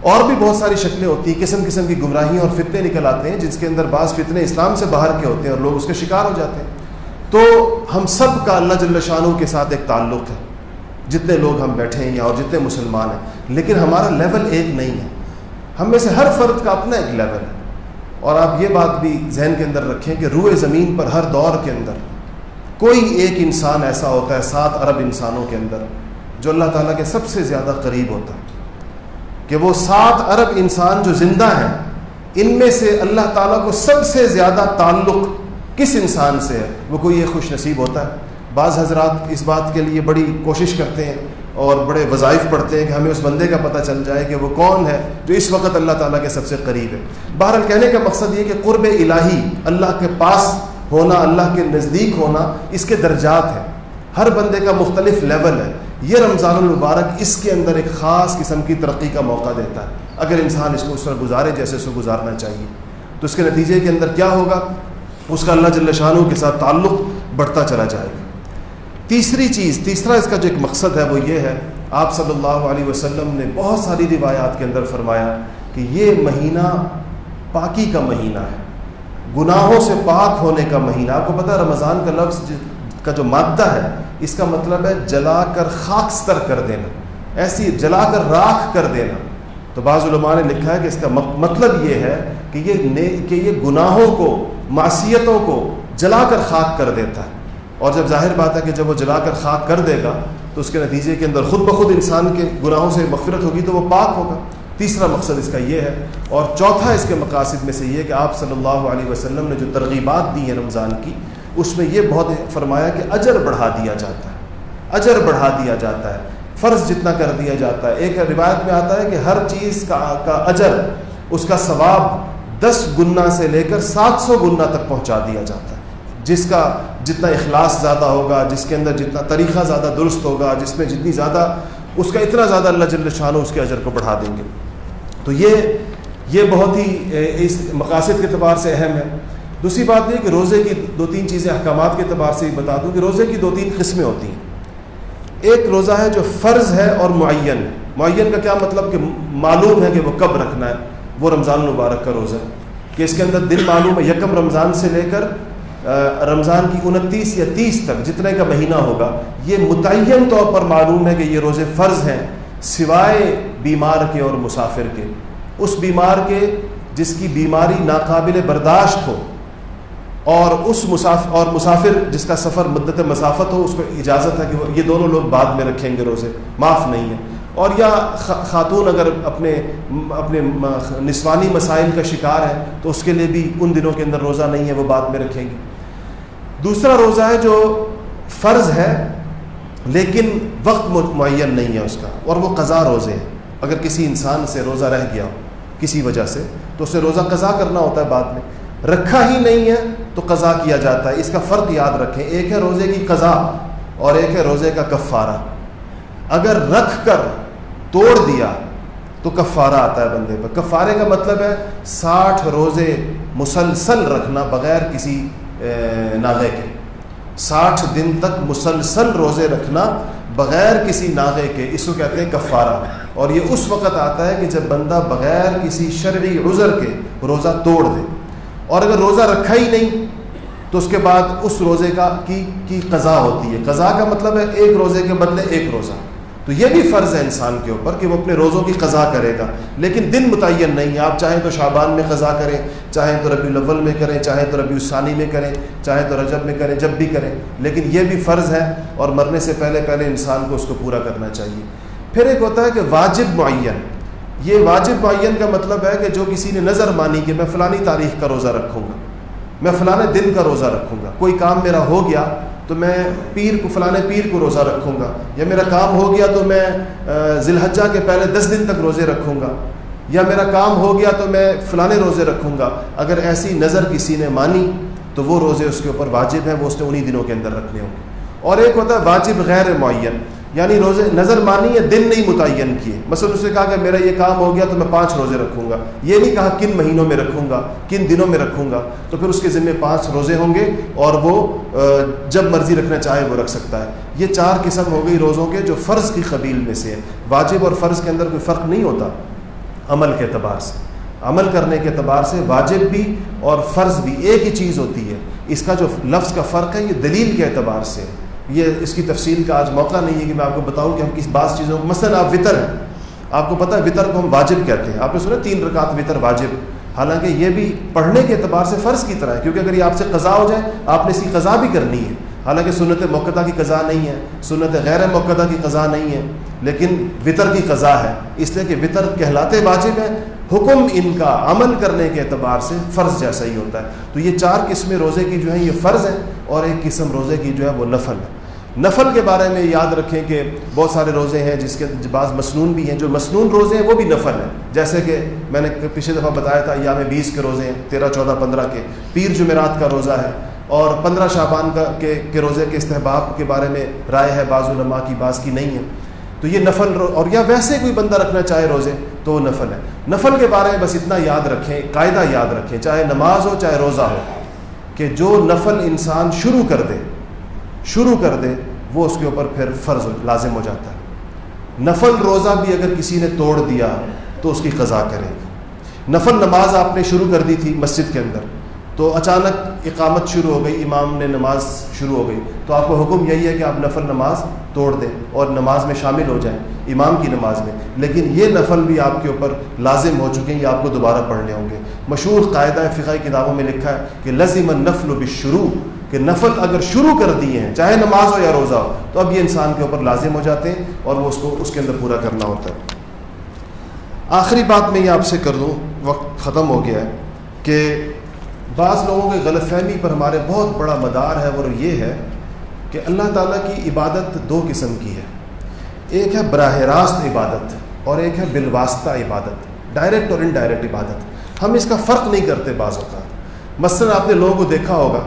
اور بھی بہت ساری شکلیں ہوتی ہیں، قسم قسم کی گمراہیاں اور فتنے نکل آتے ہیں، جس کے اندر بعض فتنے اسلام سے باہر کے ہوتے ہیں اور لوگ اس کے شکار ہو جاتے ہیں۔ تو ہم سب کا اللہ جل شاہوں کے ساتھ ایک تعلق ہے۔ جتنے لوگ ہم بیٹھے ہیں اور جتنے مسلمان ہیں، لیکن ہمارا لیول ایک نہیں ہے۔ ہم میں سے ہر فرد کا اپنا ایک لیول ہے۔ اور آپ یہ بات بھی ذہن کے اندر رکھیں کہ روئے زمین پر ہر دور کے اندر کوئی ایک انسان ایسا ہوتا ہے، سات ارب انسانوں کے اندر، جو اللہ تعالیٰ کے سب سے زیادہ قریب ہوتا ہے۔ کہ وہ سات ارب انسان جو زندہ ہیں، ان میں سے اللہ تعالیٰ کو سب سے زیادہ تعلق کس انسان سے ہے؟ وہ کوئی یہ خوش نصیب ہوتا ہے؟ بعض حضرات اس بات کے لیے بڑی کوشش کرتے ہیں اور بڑے وظائف پڑھتے ہیں کہ ہمیں اس بندے کا پتہ چل جائے کہ وہ کون ہے جو اس وقت اللہ تعالیٰ کے سب سے قریب ہے۔ بہرحال کہنے کا مقصد یہ کہ قرب الہی اللہ کے پاس ہونا، اللہ کے نزدیک ہونا اس کے درجات ہیں۔ ہر بندے کا مختلف لیول ہے۔ یہ رمضان المبارک اس کے اندر ایک خاص قسم کی ترقی کا موقع دیتا ہے۔ اگر انسان اس کو اس طرح گزارے جیسے اس کو گزارنا چاہیے، تو اس کے نتیجے کے اندر کیا ہوگا؟ اس کا اللہ جل شاہ کے ساتھ تعلق بڑھتا چلا جائے گا۔ تیسری چیز، تیسرا اس کا جو ایک مقصد ہے وہ یہ ہے، آپ صلی اللہ علیہ وسلم نے بہت ساری روایات کے اندر فرمایا کہ یہ مہینہ پاکی کا مہینہ ہے، گناہوں سے پاک ہونے کا مہینہ۔ آپ کو پتہ رمضان کا لفظ کا جو مادہ ہے، اس کا مطلب ہے جلا کر خاکستر کر دینا، ایسی جلا کر راکھ کر دینا۔ تو بعض علماء نے لکھا ہے کہ اس کا مطلب یہ ہے کہ یہ کہ یہ گناہوں کو، معصیتوں کو جلا کر خاک کر دیتا ہے۔ اور جب ظاہر بات ہے کہ جب وہ جلا کر خاک کر دے گا، تو اس کے نتیجے کے اندر خود بخود انسان کے گناہوں سے مغفرت ہوگی، تو وہ پاک ہوگا۔ تیسرا مقصد اس کا یہ ہے، اور چوتھا اس کے مقاصد میں سے یہ کہ آپ صلی اللہ علیہ وسلم نے جو ترغیبات دی ہیں رمضان کی، اس میں یہ بہت فرمایا کہ اجر بڑھا دیا جاتا ہے۔ اجر بڑھا دیا جاتا ہے۔ فرض جتنا کر دیا جاتا ہے۔ ایک روایت میں آتا ہے کہ ہر چیز کا کا اجر، اس کا ثواب دس گنا سے لے کر سات سو گنا تک پہنچا دیا جاتا ہے۔ جس کا جتنا اخلاص زیادہ ہوگا، جس کے اندر جتنا طریقہ زیادہ درست ہوگا، جس میں جتنی زیادہ اس کا اتنا زیادہ اللہ جل شاہ اس کے اجر کو بڑھا دیں گے۔ تو یہ یہ بہت ہی اس مقاصد کے اعتبار سے اہم ہے۔ دوسری بات یہ کہ روزے کی دو تین چیزیں احکامات کے اعتبار سے بتا دوں کہ روزے کی دو تین قسمیں ہوتی ہیں۔ ایک روزہ ہے جو فرض ہے اور معین۔ معین کا کیا مطلب؟ کہ معلوم ہے کہ وہ کب رکھنا ہے۔ وہ رمضان المبارک کا روزہ ہے۔ کہ اس کے اندر دن معلوم ہے، یکم رمضان سے لے کر رمضان کی انتیس یا تیس تک جتنے کا مہینہ ہوگا، یہ متعین طور پر معلوم ہے کہ یہ روزے فرض ہیں، سوائے بیمار کے اور مسافر کے۔ اس بیمار کے جس کی بیماری ناقابل برداشت ہو، اور اس مسافر اور مسافر جس کا سفر مدت مسافت ہو، اس کو اجازت ہے کہ یہ دونوں لوگ بعد میں رکھیں گے روزے، معاف نہیں ہے۔ اور یا خاتون اگر اپنے اپنے نسوانی مسائل کا شکار ہے، تو اس کے لیے بھی ان دنوں کے اندر روزہ نہیں ہے، وہ بعد میں رکھیں گے۔ دوسرا روزہ ہے جو فرض ہے، لیکن وقت معین نہیں ہے اس کا، اور وہ قضا روزے ہیں۔ اگر کسی انسان سے روزہ رہ گیا کسی وجہ سے، تو اسے روزہ قضا کرنا ہوتا ہے بعد میں۔ رکھا ہی نہیں ہے تو قضا کیا جاتا ہے۔ اس کا فرق یاد رکھیں، ایک ہے روزے کی قضا اور ایک ہے روزے کا کفارہ۔ اگر رکھ کر توڑ دیا تو کفارہ آتا ہے بندے پر۔ کفارے کا مطلب ہے ساٹھ روزے مسلسل رکھنا بغیر کسی ناغے کے۔ ساٹھ دن تک مسلسل روزے رکھنا بغیر کسی ناغے کے، اس کو کہتے ہیں کفارہ۔ اور یہ اس وقت آتا ہے کہ جب بندہ بغیر کسی شرعی عذر کے روزہ توڑ دے۔ اور اگر روزہ رکھا ہی نہیں، تو اس کے بعد اس روزے کا کی کی قضا ہوتی ہے۔ قضا کا مطلب ہے ایک روزے کے بدلے ایک روزہ۔ تو یہ بھی فرض ہے انسان کے اوپر کہ وہ اپنے روزوں کی قضا کرے گا۔ لیکن دن متعین نہیں ہے آپ چاہیں تو شابان میں قضا کریں، چاہیں تو ربی الاول میں کریں، چاہیں تو ربی الثانی میں کریں، چاہیں تو رجب میں کریں، جب بھی کریں۔ لیکن یہ بھی فرض ہے اور مرنے سے پہلے پہلے انسان کو اس کو پورا کرنا چاہیے۔ پھر ایک ہوتا ہے کہ واجب معین۔ یہ واجب معین کا مطلب ہے کہ جو کسی نے نظر مانی کہ میں فلانی تاریخ کا روزہ رکھوں گا۔ میں فلاں دن کا روزہ رکھوں گا۔ کوئی کام میرا ہو گیا تو میں پیر کو فلاں پیر کو روزہ رکھوں گا۔ یا میرا کام ہو گیا تو میں ذی الحجہ کے پہلے دس دن تک روزے رکھوں گا۔ یا میرا کام ہو گیا تو میں فلاں روزے رکھوں گا۔ اگر ایسی نظر کسی نے مانی تو وہ روزے اس کے اوپر واجب ہیں، وہ اس نے انہیں دنوں کے اندر رکھنے ہوں گے۔ اور ایک ہوتا ہے واجب غیر معین یعنی روزے، نظر مانی یا دن نہیں متعین کیے۔ مثلا اس نے کہا کہ میرا یہ کام ہو گیا تو میں پانچ روزے رکھوں گا۔ یہ نہیں کہا کن مہینوں میں رکھوں گا، کن دنوں میں رکھوں گا۔ تو پھر اس کے ذمے پانچ روزے ہوں گے اور وہ جب مرضی رکھنا چاہے وہ رکھ سکتا ہے۔ یہ چار قسم ہو گئی روزوں کے جو فرض کی قبیل میں سے واجب اور فرض کے اندر کوئی فرق نہیں ہوتا عمل کے اعتبار سے۔ عمل کرنے کے اعتبار سے واجب بھی اور فرض بھی ایک ہی چیز ہوتی ہے۔ اس کا جو لفظ کا فرق ہے، یہ دلیل کے اعتبار سے یہ اس کی تفصیل کا آج موقع نہیں ہے کہ میں آپ کو بتاؤں کہ ہم کس بعض چیزوں کو مثلاً آپ وطر ہیں آپ کو پتہ ہے وطر کو ہم واجب کہتے ہیں۔ آپ نے سنا تین رکعت وطر واجب۔ حالانکہ یہ بھی پڑھنے کے اعتبار سے فرض کی طرح ہے، کیونکہ اگر یہ آپ سے قضا ہو جائے، آپ نے اس کی قضا بھی کرنی ہے۔ حالانکہ سنت موقع کی قضا نہیں ہے، سنت غیر موقع کی قضا نہیں ہے، لیکن وطر کی قضا ہے۔ اس لیے کہ وطر کہلاتے واجب ہیں، حکم ان کا عمل کرنے کے اعتبار سے فرض جیسا ہی ہوتا ہے۔ تو یہ چار قسمیں روزے کی جو ہیں، یہ فرض ہیں اور ایک قسم روزے کی جو ہے، وہ نفل ہے۔ نفل کے بارے میں یاد رکھیں کہ بہت سارے روزے ہیں جس کے بعض مصنون بھی ہیں، جو مصنون روزے ہیں، وہ بھی نفل ہیں۔ جیسے کہ میں نے پچھلے دفعہ بتایا تھا یا میں بیس کے روزے ہیں، تیرہ، چودہ، پندرہ کے۔ پیر جمعرات کا روزہ ہے اور پندرہ شعبان کا کے کے روزے کے استحباب کے بارے میں رائے ہے، بعض علماء کی، بعض کی نہیں ہے۔ تو یہ نفل اور یا ویسے کوئی بندہ رکھنا چاہے روزے تو وہ نفل ہے۔ نفل کے بارے میں بس اتنا یاد رکھیں، قاعدہ یاد رکھیں، چاہے نماز ہو، چاہے روزہ ہو، کہ جو نفل انسان شروع کر دے شروع کر دے، وہ اس کے اوپر پھر فرض لازم ہو جاتا ہے۔ نفل روزہ بھی اگر کسی نے توڑ دیا تو اس کی قضا کرے گی۔ نفل نماز آپ نے شروع کر دی تھی مسجد کے اندر، تو اچانک اقامت شروع ہو گئی، امام نے نماز شروع ہو گئی، تو آپ کو حکم یہی ہے کہ آپ نفل نماز توڑ دیں اور نماز میں شامل ہو جائیں، امام کی نماز میں۔ لیکن یہ نفل بھی آپ کے اوپر لازم ہو چکے ہیں، یہ آپ کو دوبارہ پڑھنے ہوں گے۔ مشہور قاعدہ فقہ کتابوں میں لکھا ہے کہ لزم النفل بشروع کہ نفل اگر شروع کر دیے ہیں، چاہے نماز ہو یا روزہ ہو، تو اب یہ انسان کے اوپر لازم ہو جاتے ہیں اور وہ اس کو، اس کے اندر پورا کرنا ہوتا ہے۔ آخری بات میں یہ آپ سے کر دوں، وقت ختم ہو گیا ہے، کہ بعض لوگوں کی غلط فہمی پر ہمارے بہت بڑا مدار ہے، اور یہ ہے کہ اللہ تعالیٰ کی عبادت دو قسم کی ہے۔ ایک ہے براہ راست عبادت، اور ایک ہے بالواسطہ عبادت ڈائریکٹ اور انڈائریکٹ عبادت۔ ہم اس کا فرق نہیں کرتے بعض اوقات۔ مثلاً آپ نے لوگوں کو دیکھا ہوگا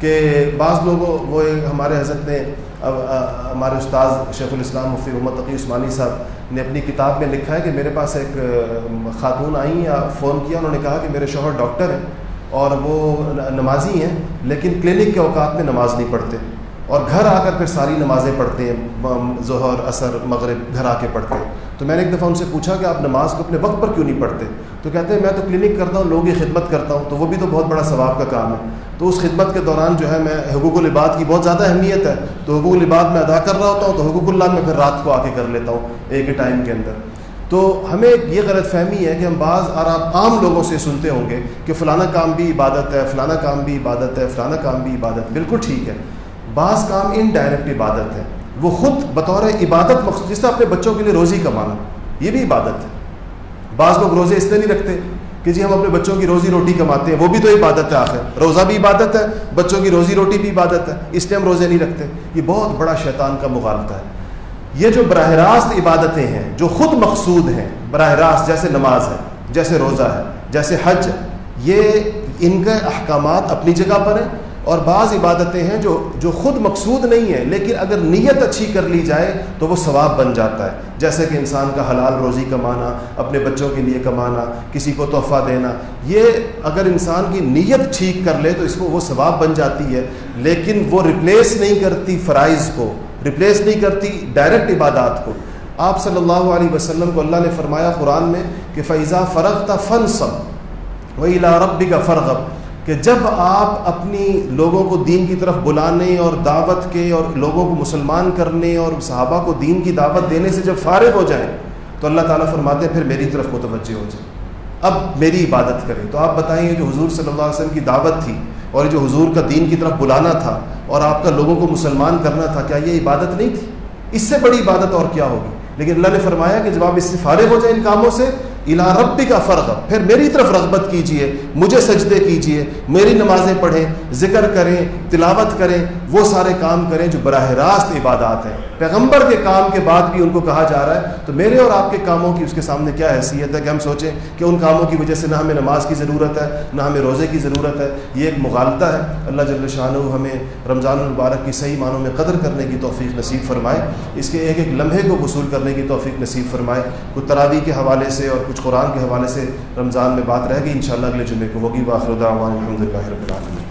کہ بعض لوگوں، وہ ہمارے حضرت نے ہمارے استاذ شیخ الاسلام مفتی محمد تقی عثمانی صاحب نے اپنی کتاب میں لکھا ہے کہ میرے پاس ایک خاتون آئیں یا فون کیا، انہوں نے کہا کہ میرے شوہر ڈاکٹر ہیں اور وہ نمازی ہیں، لیکن کلینک کے اوقات میں نماز نہیں پڑھتے اور گھر آ کر پھر ساری نمازیں پڑھتے ہیں ظہر اثر مغرب، گھر آ کے پڑھتے ہیں۔ تو میں نے ایک دفعہ ان سے پوچھا کہ آپ نماز کو اپنے وقت پر کیوں نہیں پڑھتے؟ تو کہتے ہیں، میں تو کلینک کرتا ہوں، لوگوں کی خدمت کرتا ہوں، تو وہ بھی تو بہت بڑا ثواب کا کام ہے۔ تو اس خدمت کے دوران جو ہے، میں حقوق العباد کی بہت زیادہ اہمیت ہے۔ تو حقوق العباد میں ادا کر رہا ہوتا ہوں، تو حقوق اللہ میں پھر رات کو آ کے کر لیتا ہوں، ایک ہی ٹائم کے اندر۔ تو ہمیں یہ غلط فہمی ہے کہ ہم بعض اور آپ عام لوگوں سے سنتے ہوں گے کہ فلانا کام بھی عبادت ہے، فلانا کام بھی عبادت ہے، فلانا کام بھی عبادت، بالکل ٹھیک ہے۔ بعض کام ان ڈائریکٹ عبادت ہے۔ وہ خود بطور عبادت مخصوص جس طرح اپنے بچوں کے لیے روزی کمانا، یہ بھی عبادت ہے۔ بعض لوگ روزے اس لیے نہیں رکھتے کہ جی ہم اپنے بچوں کی روزی روٹی کماتے ہیں، وہ بھی تو عبادت ہے آخر۔ روزہ بھی عبادت ہے، بچوں کی روزی روٹی بھی عبادت ہے، اس لیے ہم روزے نہیں رکھتے۔ یہ بہت بڑا شیطان کا مغالطہ ہے۔ یہ جو براہ راست عبادتیں ہیں، جو خود مقصود ہیں، براہ راست جیسے نماز ہے، جیسے روزہ ہے، جیسے حج یہ ان کے احکامات اپنی جگہ پر ہیں۔ اور بعض عبادتیں ہیں جو جو خود مقصود نہیں ہیں، لیکن اگر نیت اچھی کر لی جائے تو وہ ثواب بن جاتا ہے۔ جیسے کہ انسان کا حلال روزی کمانا، اپنے بچوں کے لیے کمانا، کسی کو تحفہ دینا، یہ اگر انسان کی نیت ٹھیک کر لے تو اس کو وہ ثواب بن جاتی ہے۔ لیکن وہ ریپلیس نہیں کرتی فرائض کو ریپلیس نہیں کرتی ڈائریکٹ عبادات کو۔ آپ صلی اللہ علیہ وسلم کو اللہ نے فرمایا قرآن میں کہ فیضا فرق تھا فن سب وہی ربی کا فرغب کہ جب آپ اپنی لوگوں کو دین کی طرف بلانے اور دعوت کے اور لوگوں کو مسلمان کرنے اور صحابہ کو دین کی دعوت دینے سے جب فارغ ہو جائیں، تو اللہ تعالیٰ فرماتے ہیں، پھر میری طرف متوجہ ہو جائیں۔ اب میری عبادت کریں۔ تو آپ بتائیں جو حضور صلی اللہ علیہ وسلم کی دعوت تھی اور جو حضور کا دین کی طرف بلانا تھا اور آپ کا لوگوں کو مسلمان کرنا تھا، کیا یہ عبادت نہیں تھی؟ اس سے بڑی عبادت اور کیا ہوگی؟ لیکن اللہ نے فرمایا کہ جب آپ اس سے فارغ ہو جائیں ان کاموں سے الا ربی کا فرق پھر میری طرف رغبت کیجیے، مجھے سجدے کیجیے، میری نمازیں پڑھیں، ذکر کریں، تلاوت کریں، وہ سارے کام کریں جو براہ راست عبادات ہیں۔ پیغمبر کے کام کے بعد بھی ان کو کہا جا رہا ہے۔ تو میرے اور آپ کے کاموں کی اس کے سامنے کیا حیثیت ہے کہ ہم سوچیں کہ ان کاموں کی وجہ سے نہ ہمیں نماز کی ضرورت ہے، نہ ہمیں روزے کی ضرورت ہے۔ یہ ایک مغالطہ ہے۔ اللہ جل شاہ ہمیں رمضان المبارک کی صحیح معنوں میں قدر کرنے کی توفیق نصیب فرمائے۔ اس کے ایک ایک لمحے کو وصول کرنے کی توفیق نصیب فرمائے۔ کچھ تراوی کے حوالے سے اور کچھ قرآن کے حوالے سے رمضان میں بات رہ گئی ان شاء اللہ اگلے جمعے کو ہوگی باخر الحمد للہ رب العالمین۔